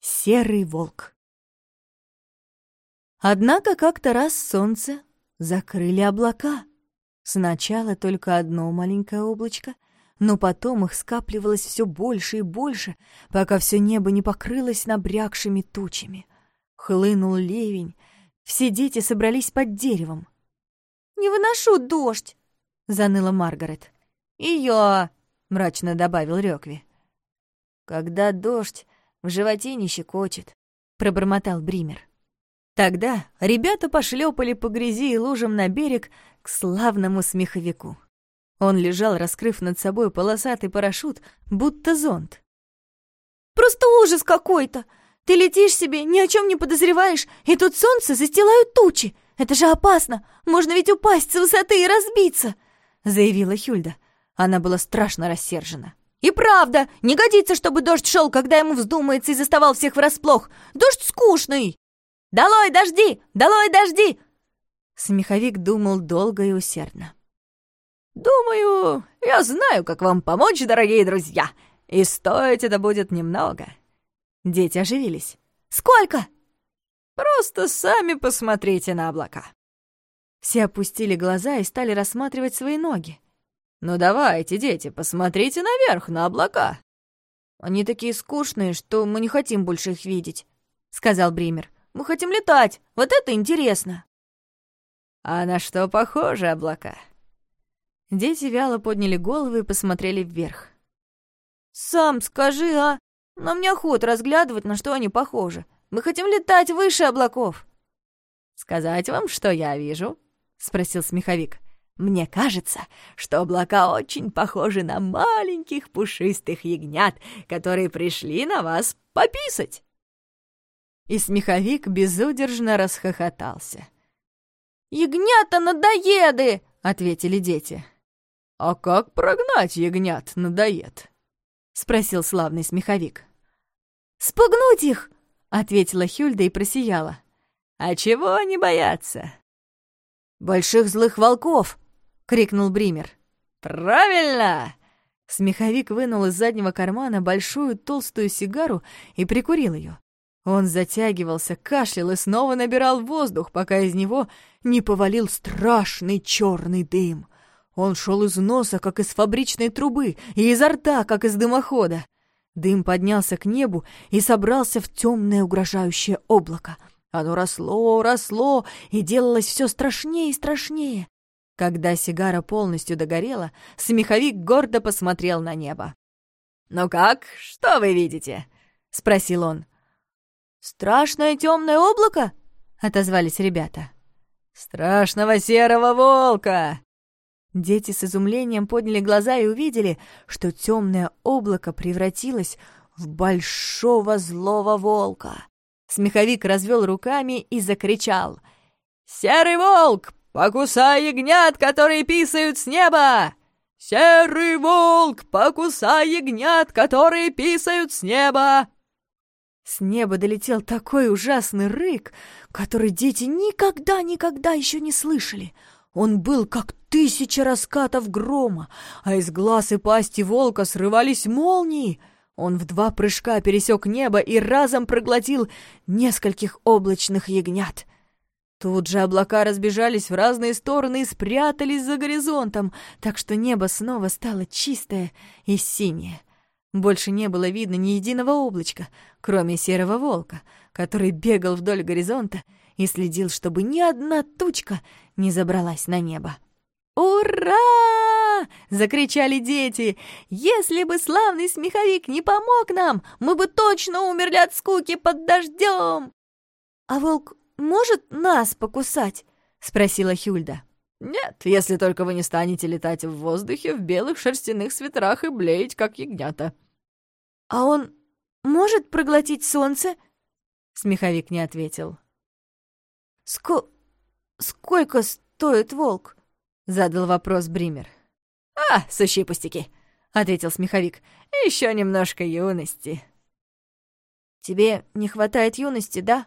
Серый волк. Однако как-то раз солнце закрыли облака. Сначала только одно маленькое облачко, но потом их скапливалось все больше и больше, пока все небо не покрылось набрякшими тучами. Хлынул ливень, все дети собрались под деревом. «Не выношу дождь!» — заныла Маргарет. «И я!» — мрачно добавил Рёкви. «Когда дождь, в животе не щекочет», — пробормотал Бример. Тогда ребята пошлепали по грязи и лужам на берег к славному смеховику. Он лежал, раскрыв над собой полосатый парашют, будто зонт. «Просто ужас какой-то! Ты летишь себе, ни о чем не подозреваешь, и тут солнце застилают тучи! Это же опасно! Можно ведь упасть с высоты и разбиться!» — заявила Хюльда. Она была страшно рассержена. «И правда, не годится, чтобы дождь шел, когда ему вздумается и заставал всех врасплох. Дождь скучный!» «Долой дожди! Долой дожди!» Смеховик думал долго и усердно. «Думаю, я знаю, как вам помочь, дорогие друзья, и стоить это будет немного». Дети оживились. «Сколько?» «Просто сами посмотрите на облака». Все опустили глаза и стали рассматривать свои ноги. «Ну давайте, дети, посмотрите наверх, на облака». «Они такие скучные, что мы не хотим больше их видеть», — сказал Бример. «Мы хотим летать, вот это интересно». «А на что похожи облака?» Дети вяло подняли головы и посмотрели вверх. «Сам скажи, а? Нам неохота разглядывать, на что они похожи. Мы хотим летать выше облаков». «Сказать вам, что я вижу?» — спросил смеховик. Мне кажется, что облака очень похожи на маленьких пушистых ягнят, которые пришли на вас пописать. И смеховик безудержно расхохотался. «Ягнята-надоеды!» — ответили дети. «А как прогнать ягнят надоед?» — спросил славный смеховик. «Спугнуть их!» — ответила Хюльда и просияла. «А чего они боятся?» «Больших злых волков!» Крикнул Бример. «Правильно!» Смеховик вынул из заднего кармана большую толстую сигару и прикурил ее. Он затягивался, кашлял и снова набирал воздух, пока из него не повалил страшный черный дым. Он шел из носа, как из фабричной трубы, и изо рта, как из дымохода. Дым поднялся к небу и собрался в темное угрожающее облако. Оно росло, росло и делалось все страшнее и страшнее. Когда сигара полностью догорела, смеховик гордо посмотрел на небо. «Ну как, что вы видите?» — спросил он. «Страшное темное облако?» — отозвались ребята. «Страшного серого волка!» Дети с изумлением подняли глаза и увидели, что темное облако превратилось в большого злого волка. Смеховик развел руками и закричал. «Серый волк, Покусай ягнят, которые писают с неба! Серый волк, покусай ягнят, которые писают с неба!» С неба долетел такой ужасный рык, который дети никогда-никогда еще не слышали. Он был как тысяча раскатов грома, а из глаз и пасти волка срывались молнии. Он в два прыжка пересек небо и разом проглотил нескольких облачных ягнят. Тут же облака разбежались в разные стороны и спрятались за горизонтом, так что небо снова стало чистое и синее. Больше не было видно ни единого облачка, кроме серого волка, который бегал вдоль горизонта и следил, чтобы ни одна тучка не забралась на небо. «Ура!» — закричали дети. «Если бы славный смеховик не помог нам, мы бы точно умерли от скуки под дождем!» «А волк может нас покусать?» — спросила Хюльда. «Нет, если только вы не станете летать в воздухе в белых шерстяных свитерах и блеять, как ягнята». «А он может проглотить солнце?» Смеховик не ответил. «Ско... сколько стоит волк?» — задал вопрос Бример. «А, сущие пустяки!» — ответил смеховик. «Еще немножко юности». «Тебе не хватает юности, да?»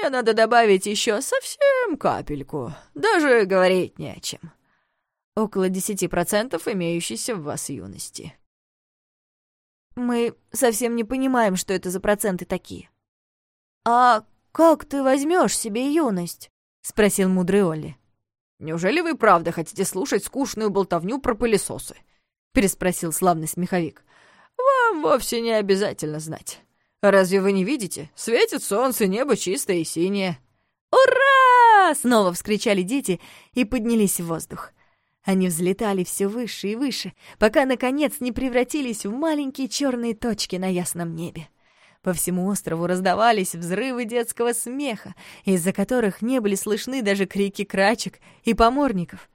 Мне надо добавить еще совсем капельку. Даже говорить не о чем. Около десяти процентов имеющейся в вас юности. Мы совсем не понимаем, что это за проценты такие». «А как ты возьмешь себе юность?» — спросил мудрый Олли. «Неужели вы правда хотите слушать скучную болтовню про пылесосы?» — переспросил славный смеховик. «Вам вовсе не обязательно знать. Разве вы не видите? Светит солнце, небо чистое и синее». «Ура!» — снова вскричали дети и поднялись в воздух. Они взлетали все выше и выше, пока, наконец, не превратились в маленькие черные точки на ясном небе. По всему острову раздавались взрывы детского смеха, из-за которых не были слышны даже крики крачек и поморников.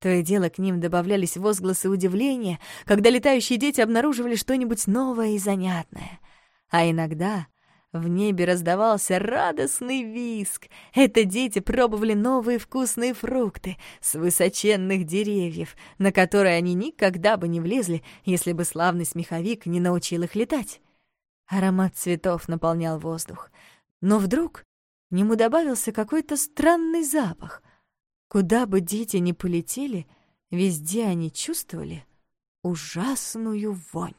То и дело к ним добавлялись возгласы удивления, когда летающие дети обнаруживали что-нибудь новое и занятное. А иногда в небе раздавался радостный виск. Это дети пробовали новые вкусные фрукты с высоченных деревьев, на которые они никогда бы не влезли, если бы славный смеховик не научил их летать. Аромат цветов наполнял воздух. Но вдруг к нему добавился какой-то странный запах. Куда бы дети ни полетели, везде они чувствовали ужасную вонь.